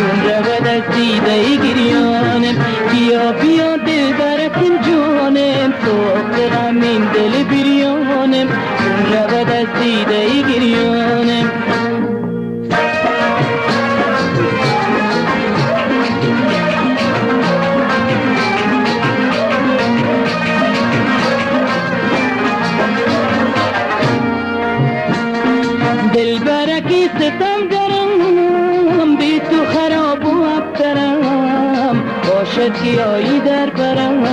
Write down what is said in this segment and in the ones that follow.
جون رود از دیده گریانم بیا بیا دل برکن جانم تو غمین دل بریانم جون رود از دیده گریانم آیی در برم.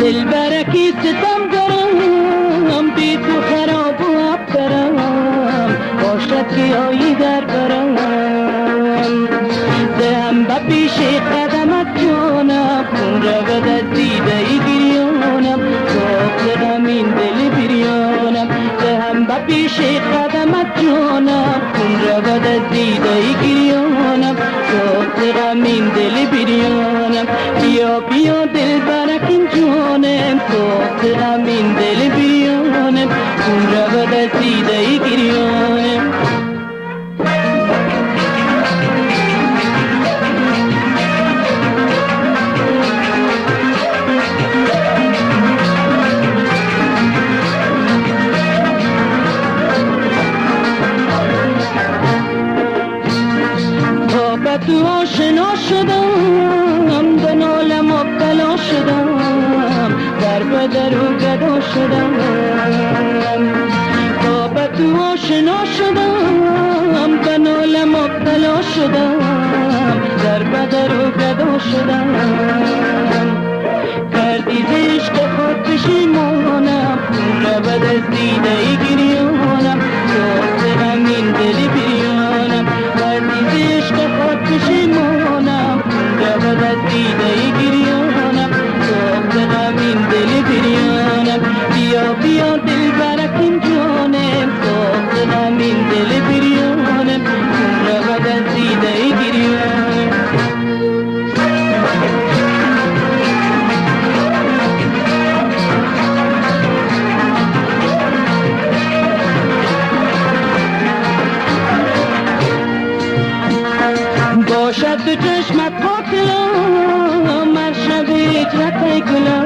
دل برکی ستم گرم بی تو خراب و ابترم. باشد که آیی در برم. دهم به پیش قدمت جانم خون رود از دیده گریانم. ساخت غمین دل بریانم. دهم به پیش قدمت جانم خون رود از دیده بیا بیا دل برکین جانم ساخت غمین تو آشنا شدم به نال مبتلا شدم در بدر و گدا شدم. تا به تو آشنا شدم به نال مبتلا شدم در بدر و گدا شدم. کردی عشق خود پشیمانم رود از دیده গুলো